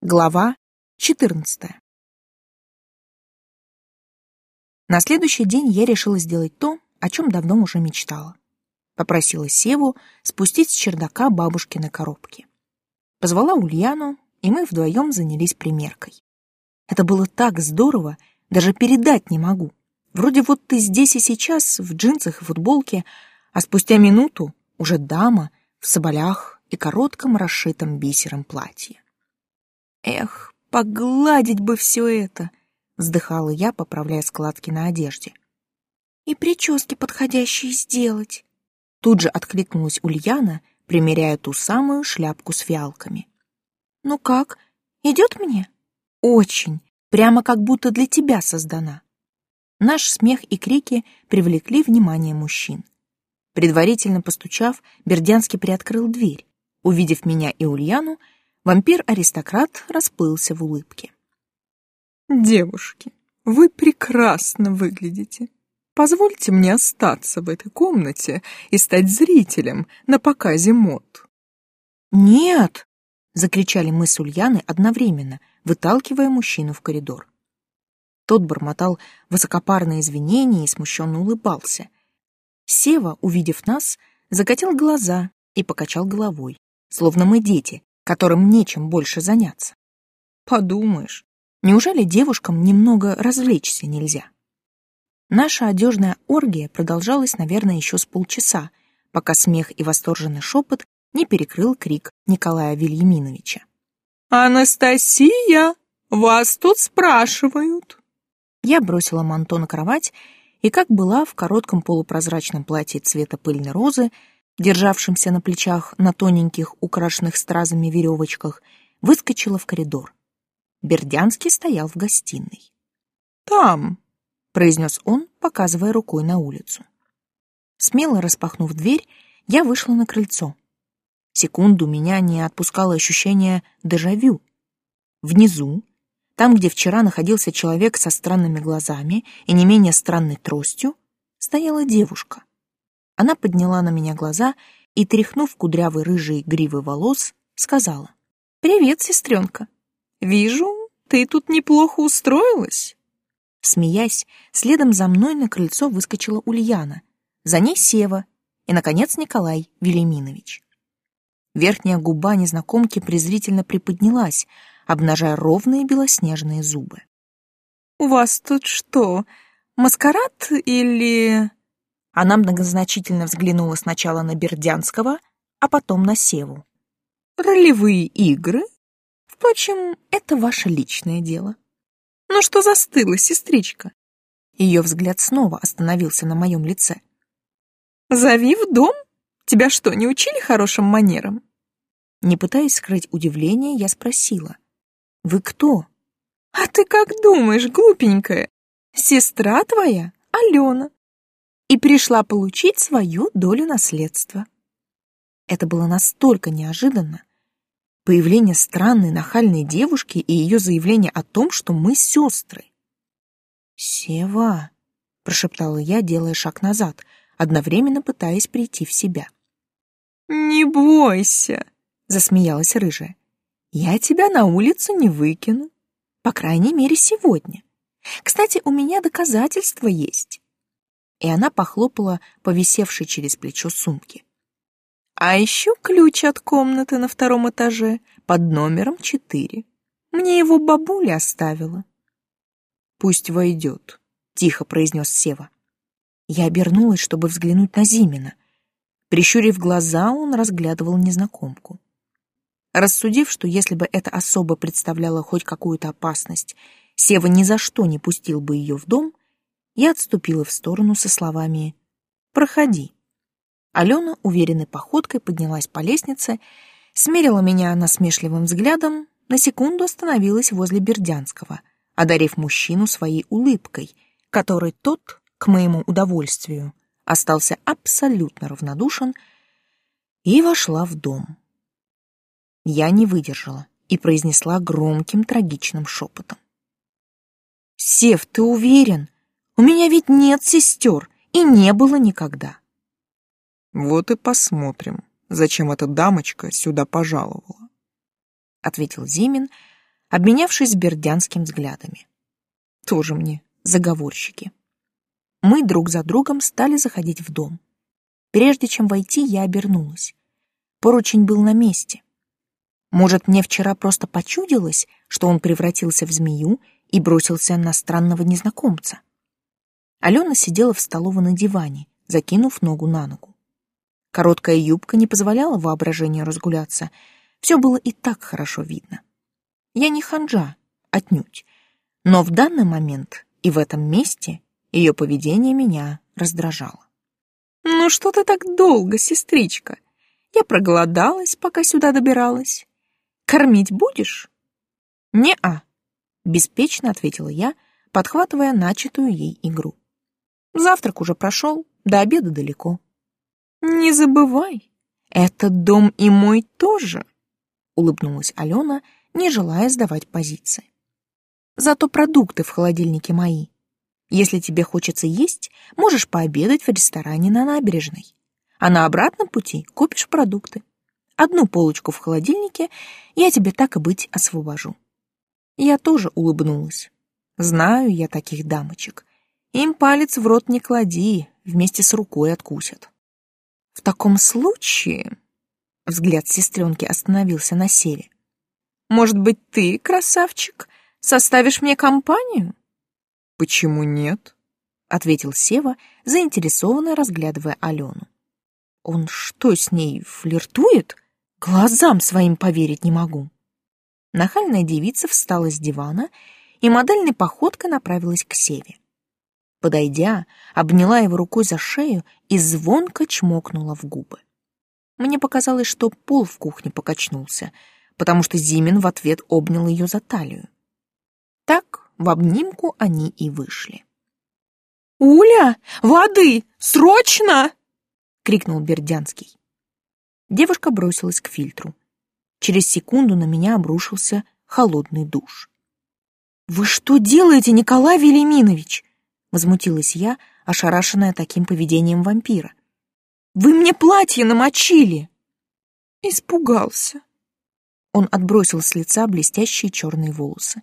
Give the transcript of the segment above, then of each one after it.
Глава 14. На следующий день я решила сделать то, о чем давно уже мечтала. Попросила Севу спустить с чердака бабушкины коробки. Позвала Ульяну, и мы вдвоем занялись примеркой. Это было так здорово, даже передать не могу. Вроде вот ты здесь и сейчас, в джинсах и футболке, а спустя минуту уже дама в соболях и коротком расшитом бисером платье. Эх, погладить бы все это, вздыхала я, поправляя складки на одежде. И прически подходящие сделать. Тут же откликнулась Ульяна, примеряя ту самую шляпку с фиалками. Ну как, идет мне? Очень, прямо как будто для тебя создана. Наш смех и крики привлекли внимание мужчин. Предварительно постучав, Бердянский приоткрыл дверь. Увидев меня и Ульяну, Вампир-аристократ расплылся в улыбке. «Девушки, вы прекрасно выглядите. Позвольте мне остаться в этой комнате и стать зрителем на показе мод». «Нет!» — закричали мы с Ульяной одновременно, выталкивая мужчину в коридор. Тот бормотал высокопарные извинения и смущенно улыбался. Сева, увидев нас, закатил глаза и покачал головой, словно мы дети, которым нечем больше заняться. Подумаешь, неужели девушкам немного развлечься нельзя? Наша одежная оргия продолжалась, наверное, еще с полчаса, пока смех и восторженный шепот не перекрыл крик Николая Вильяминовича. «Анастасия, вас тут спрашивают!» Я бросила манто на кровать и, как была в коротком полупрозрачном платье цвета пыльной розы, державшимся на плечах на тоненьких, украшенных стразами веревочках, выскочила в коридор. Бердянский стоял в гостиной. «Там», — произнес он, показывая рукой на улицу. Смело распахнув дверь, я вышла на крыльцо. Секунду меня не отпускало ощущение дежавю. Внизу, там, где вчера находился человек со странными глазами и не менее странной тростью, стояла девушка. Она подняла на меня глаза и, тряхнув кудрявой рыжей гривой волос, сказала. «Привет, сестренка. Вижу, ты тут неплохо устроилась». Смеясь, следом за мной на крыльцо выскочила Ульяна, за ней Сева и, наконец, Николай Велиминович. Верхняя губа незнакомки презрительно приподнялась, обнажая ровные белоснежные зубы. «У вас тут что, маскарад или...» Она многозначительно взглянула сначала на Бердянского, а потом на Севу. «Ролевые игры? Впрочем, это ваше личное дело. Ну что застыла, сестричка?» Ее взгляд снова остановился на моем лице. «Зови в дом? Тебя что, не учили хорошим манерам?» Не пытаясь скрыть удивление, я спросила. «Вы кто?» «А ты как думаешь, глупенькая? Сестра твоя, Алена и пришла получить свою долю наследства. Это было настолько неожиданно. Появление странной нахальной девушки и ее заявление о том, что мы сестры. «Сева», — прошептала я, делая шаг назад, одновременно пытаясь прийти в себя. «Не бойся», — засмеялась рыжая. «Я тебя на улицу не выкину. По крайней мере, сегодня. Кстати, у меня доказательства есть и она похлопала по висевшей через плечо сумке. «А еще ключ от комнаты на втором этаже под номером четыре. Мне его бабуля оставила». «Пусть войдет», — тихо произнес Сева. Я обернулась, чтобы взглянуть на Зимина. Прищурив глаза, он разглядывал незнакомку. Рассудив, что если бы эта особа представляла хоть какую-то опасность, Сева ни за что не пустил бы ее в дом, я отступила в сторону со словами «Проходи». Алена уверенной походкой поднялась по лестнице, смерила меня насмешливым взглядом, на секунду остановилась возле Бердянского, одарив мужчину своей улыбкой, которой тот, к моему удовольствию, остался абсолютно равнодушен и вошла в дом. Я не выдержала и произнесла громким трагичным шепотом. «Сев, ты уверен? У меня ведь нет сестер и не было никогда. Вот и посмотрим, зачем эта дамочка сюда пожаловала. Ответил Зимин, обменявшись бердянским взглядами. Тоже мне заговорщики. Мы друг за другом стали заходить в дом. Прежде чем войти, я обернулась. Поручень был на месте. Может, мне вчера просто почудилось, что он превратился в змею и бросился на странного незнакомца. Алена сидела в столовой на диване, закинув ногу на ногу. Короткая юбка не позволяла воображению разгуляться. Все было и так хорошо видно. Я не ханжа, отнюдь. Но в данный момент и в этом месте ее поведение меня раздражало. «Ну что ты так долго, сестричка? Я проголодалась, пока сюда добиралась. Кормить будешь?» «Не-а», — беспечно ответила я, подхватывая начатую ей игру. «Завтрак уже прошел, до обеда далеко». «Не забывай, этот дом и мой тоже», — улыбнулась Алена, не желая сдавать позиции. «Зато продукты в холодильнике мои. Если тебе хочется есть, можешь пообедать в ресторане на набережной. А на обратном пути купишь продукты. Одну полочку в холодильнике я тебе так и быть освобожу». Я тоже улыбнулась. Знаю я таких дамочек. Им палец в рот не клади, вместе с рукой откусят. В таком случае... Взгляд сестренки остановился на Севе. Может быть, ты, красавчик, составишь мне компанию? Почему нет? Ответил Сева, заинтересованно разглядывая Алену. Он что, с ней флиртует? Глазам своим поверить не могу. Нахальная девица встала с дивана и модельной походкой направилась к Севе. Подойдя, обняла его рукой за шею и звонко чмокнула в губы. Мне показалось, что пол в кухне покачнулся, потому что Зимин в ответ обнял ее за талию. Так в обнимку они и вышли. «Уля, воды! Срочно!» — крикнул Бердянский. Девушка бросилась к фильтру. Через секунду на меня обрушился холодный душ. «Вы что делаете, Николай Велиминович?» Возмутилась я, ошарашенная таким поведением вампира. «Вы мне платье намочили!» Испугался. Он отбросил с лица блестящие черные волосы.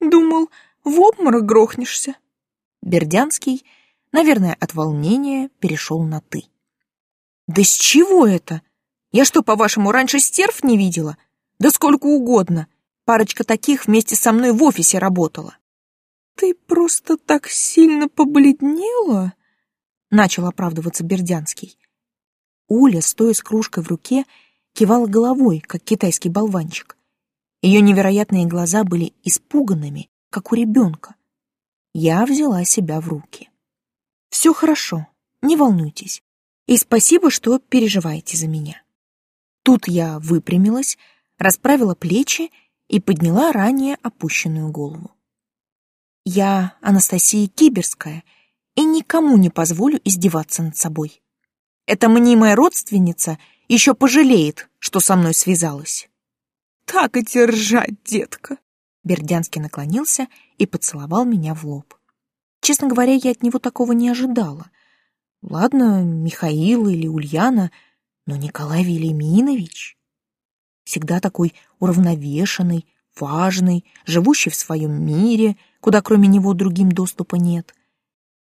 «Думал, в обморок грохнешься». Бердянский, наверное, от волнения перешел на «ты». «Да с чего это? Я что, по-вашему, раньше стерв не видела? Да сколько угодно. Парочка таких вместе со мной в офисе работала». «Ты просто так сильно побледнела?» — начал оправдываться Бердянский. Уля, стоя с кружкой в руке, кивала головой, как китайский болванчик. Ее невероятные глаза были испуганными, как у ребенка. Я взяла себя в руки. «Все хорошо, не волнуйтесь. И спасибо, что переживаете за меня». Тут я выпрямилась, расправила плечи и подняла ранее опущенную голову. Я Анастасия Киберская и никому не позволю издеваться над собой. Эта мнимая родственница еще пожалеет, что со мной связалась. Так и держать, детка. Бердянский наклонился и поцеловал меня в лоб. Честно говоря, я от него такого не ожидала. Ладно, Михаил или Ульяна, но Николай Велиминович всегда такой уравновешенный, важный, живущий в своем мире, куда кроме него другим доступа нет.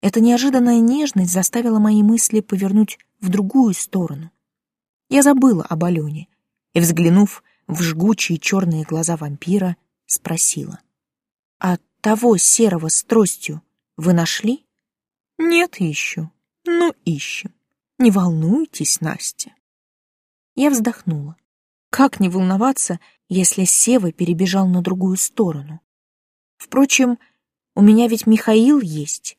Эта неожиданная нежность заставила мои мысли повернуть в другую сторону. Я забыла об Алене и, взглянув в жгучие черные глаза вампира, спросила. «А того серого с тростью вы нашли?» «Нет еще. Ну, ищем. Не волнуйтесь, Настя». Я вздохнула. Как не волноваться, если Сева перебежал на другую сторону? Впрочем, у меня ведь Михаил есть.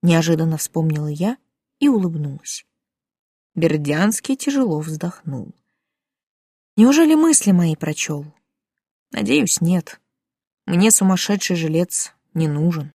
Неожиданно вспомнила я и улыбнулась. Бердянский тяжело вздохнул. Неужели мысли мои прочел? Надеюсь, нет. Мне сумасшедший жилец не нужен.